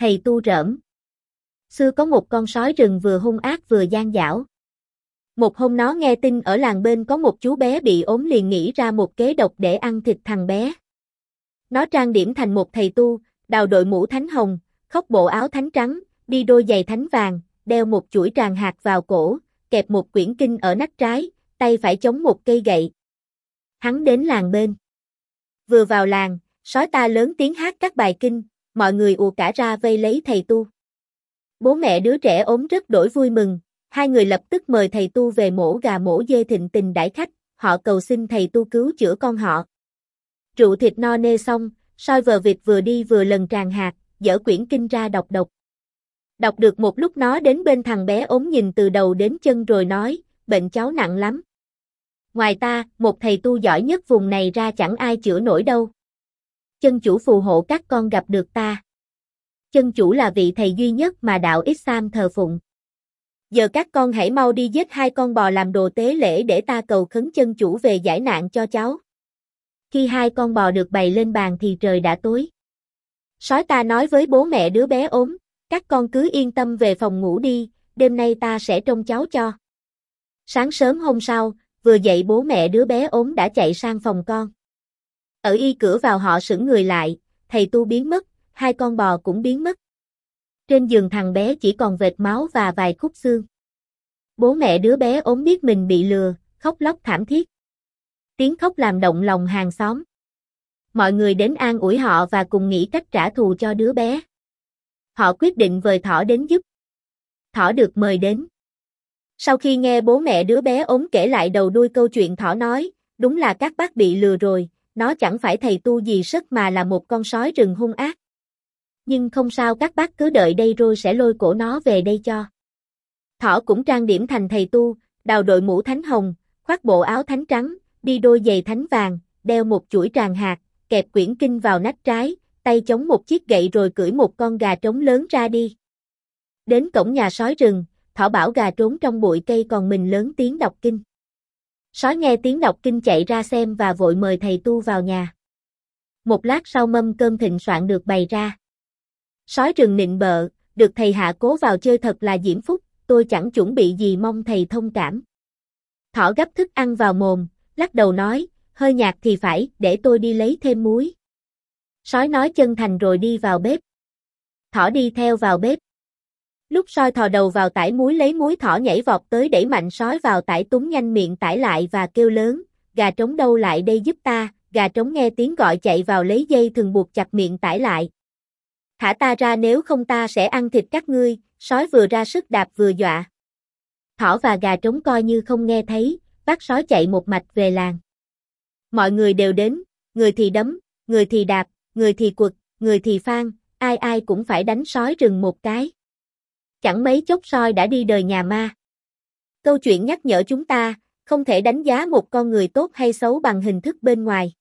thầy tu rỡm. Xưa có một con sói rừng vừa hung ác vừa gian dảo. Một hôm nó nghe tin ở làng bên có một chú bé bị ốm liền nghĩ ra một kế độc để ăn thịt thằng bé. Nó trang điểm thành một thầy tu, đào đội mũ thánh hồng, khóc bộ áo thánh trắng, đi đôi giày thánh vàng, đeo một chuỗi tràng hạt vào cổ, kẹp một quyển kinh ở nách trái, tay phải chống một cây gậy. Hắn đến làng bên. Vừa vào làng, sói ta lớn tiếng hát các bài kinh, mọi người ùa cả ra vây lấy thầy tu. Bố mẹ đứa trẻ ốm rất đổi vui mừng, hai người lập tức mời thầy tu về mổ gà mổ dê thịnh tình đãi khách, họ cầu xin thầy tu cứu chữa con họ. Rượu thịt no nê xong, soi vờ vịt vừa đi vừa lần tràn hạt, dở quyển kinh ra đọc đọc. Đọc được một lúc nó đến bên thằng bé ốm nhìn từ đầu đến chân rồi nói, bệnh cháu nặng lắm. Ngoài ta, một thầy tu giỏi nhất vùng này ra chẳng ai chữa nổi đâu. Chân chủ phù hộ các con gặp được ta. Chân chủ là vị thầy duy nhất mà đạo Islam thờ phụng. Giờ các con hãy mau đi giết hai con bò làm đồ tế lễ để ta cầu khấn chân chủ về giải nạn cho cháu. Khi hai con bò được bày lên bàn thì trời đã tối. Sói ta nói với bố mẹ đứa bé ốm, các con cứ yên tâm về phòng ngủ đi, đêm nay ta sẽ trông cháu cho. Sáng sớm hôm sau, vừa dậy bố mẹ đứa bé ốm đã chạy sang phòng con. Ở y cửa vào họ sững người lại, thầy tu biến mất, hai con bò cũng biến mất. Trên giường thằng bé chỉ còn vệt máu và vài khúc xương. Bố mẹ đứa bé ốm biết mình bị lừa, khóc lóc thảm thiết. Tiếng khóc làm động lòng hàng xóm. Mọi người đến an ủi họ và cùng nghĩ cách trả thù cho đứa bé. Họ quyết định vời Thỏ đến giúp. Thỏ được mời đến. Sau khi nghe bố mẹ đứa bé ốm kể lại đầu đuôi câu chuyện Thỏ nói, đúng là các bác bị lừa rồi, nó chẳng phải thầy tu gì sức mà là một con sói rừng hung ác. Nhưng không sao các bác cứ đợi đây rồi sẽ lôi cổ nó về đây cho. Thỏ cũng trang điểm thành thầy tu, đào đội mũ thánh hồng, khoác bộ áo thánh trắng, đi đôi giày thánh vàng, đeo một chuỗi tràng hạt, kẹp quyển kinh vào nách trái, tay chống một chiếc gậy rồi cưỡi một con gà trống lớn ra đi. Đến cổng nhà sói rừng, thỏ bảo gà trốn trong bụi cây còn mình lớn tiếng đọc kinh. Sói nghe tiếng đọc kinh chạy ra xem và vội mời thầy tu vào nhà. Một lát sau mâm cơm thịnh soạn được bày ra. Sói rừng nịnh bợ, được thầy hạ cố vào chơi thật là diễm phúc, tôi chẳng chuẩn bị gì mong thầy thông cảm. Thỏ gấp thức ăn vào mồm, lắc đầu nói, hơi nhạt thì phải, để tôi đi lấy thêm muối. Sói nói chân thành rồi đi vào bếp. Thỏ đi theo vào bếp. Lúc soi thò đầu vào tải muối lấy muối thỏ nhảy vọt tới đẩy mạnh sói vào tải túng nhanh miệng tải lại và kêu lớn, gà trống đâu lại đây giúp ta, gà trống nghe tiếng gọi chạy vào lấy dây thường buộc chặt miệng tải lại. Thả ta ra nếu không ta sẽ ăn thịt các ngươi, sói vừa ra sức đạp vừa dọa. Thỏ và gà trống coi như không nghe thấy, bắt sói chạy một mạch về làng. Mọi người đều đến, người thì đấm, người thì đạp, người thì quật, người thì phan, ai ai cũng phải đánh sói rừng một cái. Chẳng mấy chốc soi đã đi đời nhà ma. Câu chuyện nhắc nhở chúng ta, không thể đánh giá một con người tốt hay xấu bằng hình thức bên ngoài.